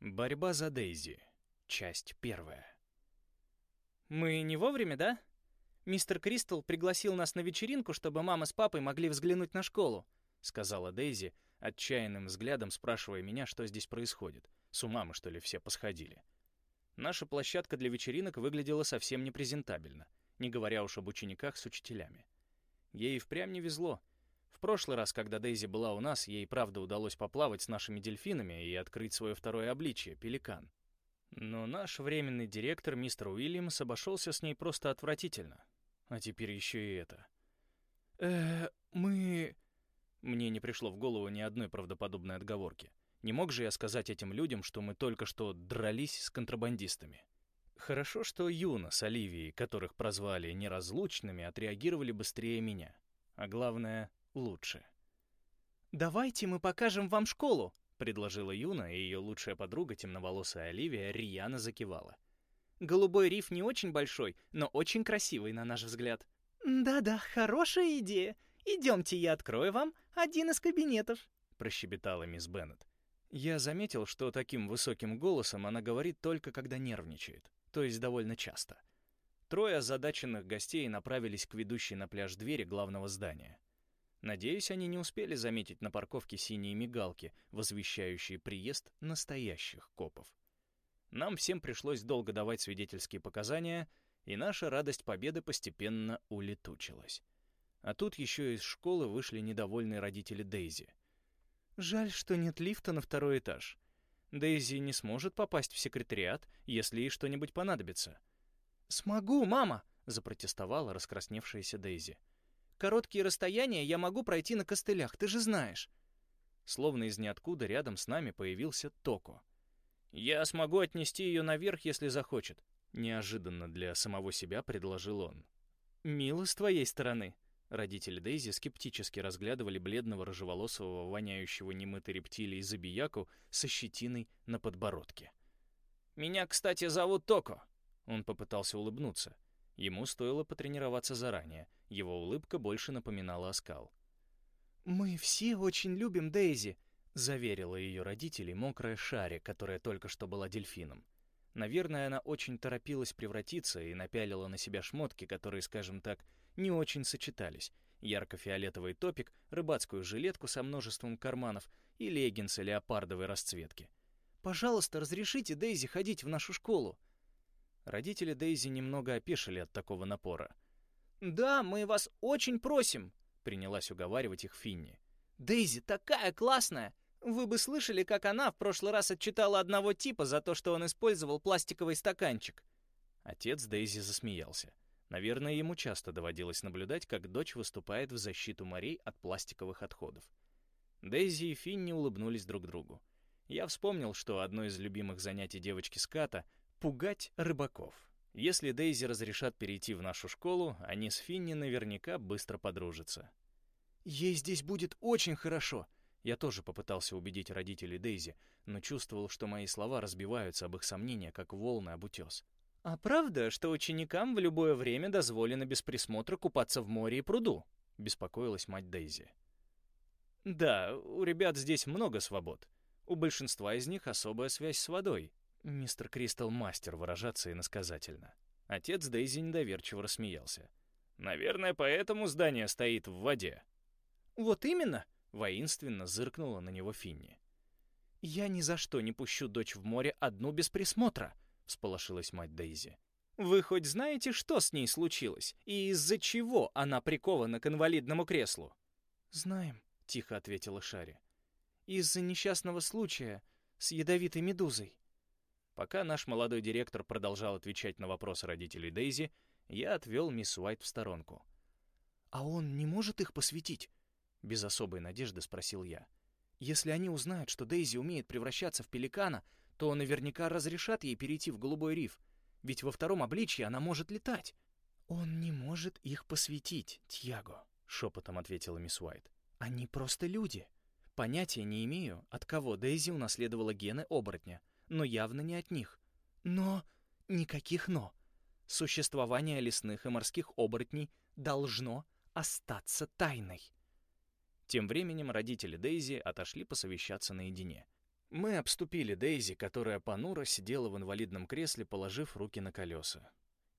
Борьба за Дейзи. Часть первая. «Мы не вовремя, да? Мистер Кристал пригласил нас на вечеринку, чтобы мама с папой могли взглянуть на школу», — сказала Дейзи, отчаянным взглядом спрашивая меня, что здесь происходит. С ума мы, что ли, все посходили. Наша площадка для вечеринок выглядела совсем непрезентабельно, не говоря уж об учениках с учителями. Ей впрямь не везло — в прошлый раз, когда Дейзи была у нас, ей правда удалось поплавать с нашими дельфинами и открыть свое второе обличие — пеликан. Но наш временный директор, мистер Уильямс, обошелся с ней просто отвратительно. А теперь еще и это. э мы...» Мне не пришло в голову ни одной правдоподобной отговорки. Не мог же я сказать этим людям, что мы только что дрались с контрабандистами. Хорошо, что Юна с Оливией, которых прозвали неразлучными, отреагировали быстрее меня. А главное, лучше. «Давайте мы покажем вам школу», — предложила Юна, и ее лучшая подруга, темноволосая Оливия, рьяно закивала. «Голубой риф не очень большой, но очень красивый, на наш взгляд». «Да-да, хорошая идея. Идемте, я открою вам один из кабинетов», — прощебетала мисс Беннет. Я заметил, что таким высоким голосом она говорит только когда нервничает, то есть довольно часто. Трое озадаченных гостей направились к ведущей на пляж двери главного здания — Надеюсь, они не успели заметить на парковке синие мигалки, возвещающие приезд настоящих копов. Нам всем пришлось долго давать свидетельские показания, и наша радость победы постепенно улетучилась. А тут еще из школы вышли недовольные родители Дейзи. Жаль, что нет лифта на второй этаж. Дейзи не сможет попасть в секретариат, если ей что-нибудь понадобится. «Смогу, мама!» — запротестовала раскрасневшаяся Дейзи. Короткие расстояния я могу пройти на костылях, ты же знаешь». Словно из ниоткуда рядом с нами появился Токо. «Я смогу отнести ее наверх, если захочет», — неожиданно для самого себя предложил он. «Мило с твоей стороны». Родители Дейзи скептически разглядывали бледного рыжеволосого, воняющего немытой рептилией забияку со щетиной на подбородке. «Меня, кстати, зовут Токо», — он попытался улыбнуться. Ему стоило потренироваться заранее, его улыбка больше напоминала оскал. «Мы все очень любим Дейзи», — заверила ее родителей мокрая Шари, которая только что была дельфином. Наверное, она очень торопилась превратиться и напялила на себя шмотки, которые, скажем так, не очень сочетались. Ярко-фиолетовый топик, рыбацкую жилетку со множеством карманов и леггинсы леопардовой расцветки. «Пожалуйста, разрешите Дейзи ходить в нашу школу», Родители Дейзи немного опешили от такого напора. «Да, мы вас очень просим», — принялась уговаривать их Финни. «Дейзи такая классная! Вы бы слышали, как она в прошлый раз отчитала одного типа за то, что он использовал пластиковый стаканчик». Отец Дейзи засмеялся. Наверное, ему часто доводилось наблюдать, как дочь выступает в защиту морей от пластиковых отходов. Дейзи и Финни улыбнулись друг другу. Я вспомнил, что одно из любимых занятий девочки Ската Пугать рыбаков. Если Дейзи разрешат перейти в нашу школу, они с Финни наверняка быстро подружатся. «Ей здесь будет очень хорошо!» Я тоже попытался убедить родителей Дейзи, но чувствовал, что мои слова разбиваются об их сомнения, как волны об утес. «А правда, что ученикам в любое время дозволено без присмотра купаться в море и пруду?» — беспокоилась мать Дейзи. «Да, у ребят здесь много свобод. У большинства из них особая связь с водой. Мистер Кристал мастер выражаться иносказательно. Отец Дейзи недоверчиво рассмеялся. «Наверное, поэтому здание стоит в воде». «Вот именно!» — воинственно зыркнула на него Финни. «Я ни за что не пущу дочь в море одну без присмотра», — всполошилась мать Дейзи. «Вы хоть знаете, что с ней случилось, и из-за чего она прикована к инвалидному креслу?» «Знаем», — тихо ответила Шари. «Из-за несчастного случая с ядовитой медузой». Пока наш молодой директор продолжал отвечать на вопросы родителей Дейзи, я отвел мисс Уайт в сторонку. «А он не может их посвятить?» — без особой надежды спросил я. «Если они узнают, что Дейзи умеет превращаться в пеликана, то наверняка разрешат ей перейти в голубой риф, ведь во втором обличье она может летать». «Он не может их посвятить, Тьяго», — шепотом ответила мисс Уайт. «Они просто люди. Понятия не имею, от кого Дейзи унаследовала гены оборотня, но явно не от них. Но никаких «но». Существование лесных и морских оборотней должно остаться тайной. Тем временем родители Дейзи отошли посовещаться наедине. Мы обступили Дейзи, которая понуро сидела в инвалидном кресле, положив руки на колеса.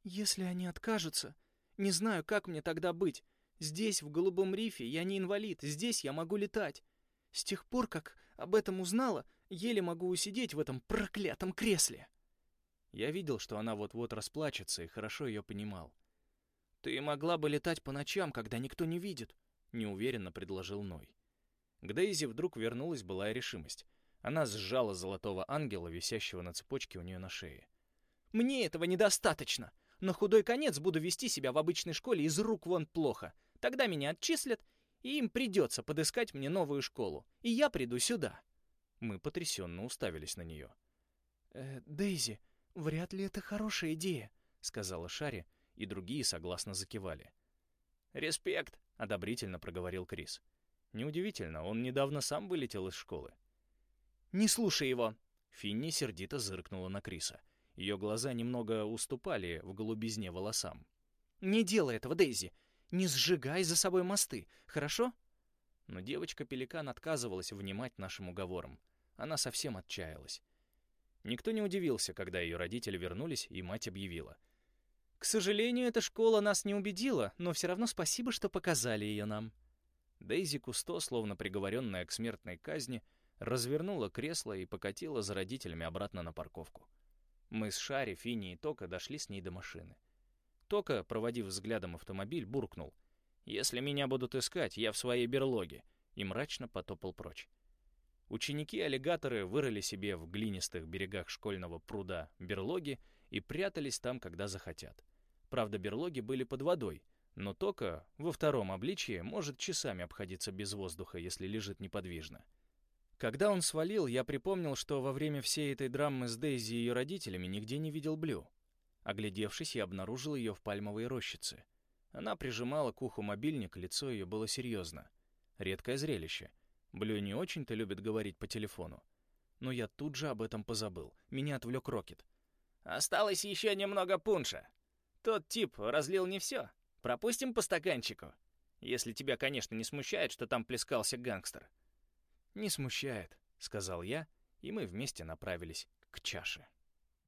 «Если они откажутся, не знаю, как мне тогда быть. Здесь, в Голубом рифе, я не инвалид, здесь я могу летать. С тех пор, как об этом узнала, еле могу усидеть в этом проклятом кресле». Я видел, что она вот-вот расплачется, и хорошо ее понимал. «Ты могла бы летать по ночам, когда никто не видит», — неуверенно предложил Ной. К Дейзи вдруг вернулась былая решимость. Она сжала золотого ангела, висящего на цепочке у нее на шее. «Мне этого недостаточно. На худой конец буду вести себя в обычной школе из рук вон плохо. Тогда меня отчислят, и им придется подыскать мне новую школу. И я приду сюда». Мы потрясенно уставились на нее. «Э, «Дейзи, вряд ли это хорошая идея», — сказала Шари, и другие согласно закивали. «Респект», — одобрительно проговорил Крис. Неудивительно, он недавно сам вылетел из школы. «Не слушай его!» Финни сердито зыркнула на Криса. Ее глаза немного уступали в голубизне волосам. «Не делай этого, Дейзи! Не сжигай за собой мосты, хорошо?» Но девочка-пеликан отказывалась внимать нашим уговорам. Она совсем отчаялась. Никто не удивился, когда ее родители вернулись, и мать объявила. «К сожалению, эта школа нас не убедила, но все равно спасибо, что показали ее нам». Дейзи Кусто, словно приговоренная к смертной казни, развернула кресло и покатила за родителями обратно на парковку. Мы с Шари, Фини и Тока дошли с ней до машины. Тока, проводив взглядом автомобиль, буркнул. «Если меня будут искать, я в своей берлоге», и мрачно потопал прочь. Ученики-аллигаторы вырыли себе в глинистых берегах школьного пруда берлоги и прятались там, когда захотят. Правда, берлоги были под водой, но Тока во втором обличье может часами обходиться без воздуха, если лежит неподвижно. Когда он свалил, я припомнил, что во время всей этой драмы с Дейзи и ее родителями нигде не видел Блю. Оглядевшись, я обнаружил ее в пальмовой рощице. Она прижимала к уху мобильник, лицо ее было серьезно. Редкое зрелище. Блю не очень-то любит говорить по телефону. Но я тут же об этом позабыл. Меня отвлек Рокет. «Осталось еще немного пунша. Тот тип разлил не все. Пропустим по стаканчику. Если тебя, конечно, не смущает, что там плескался гангстер». «Не смущает», — сказал я, и мы вместе направились к чаше.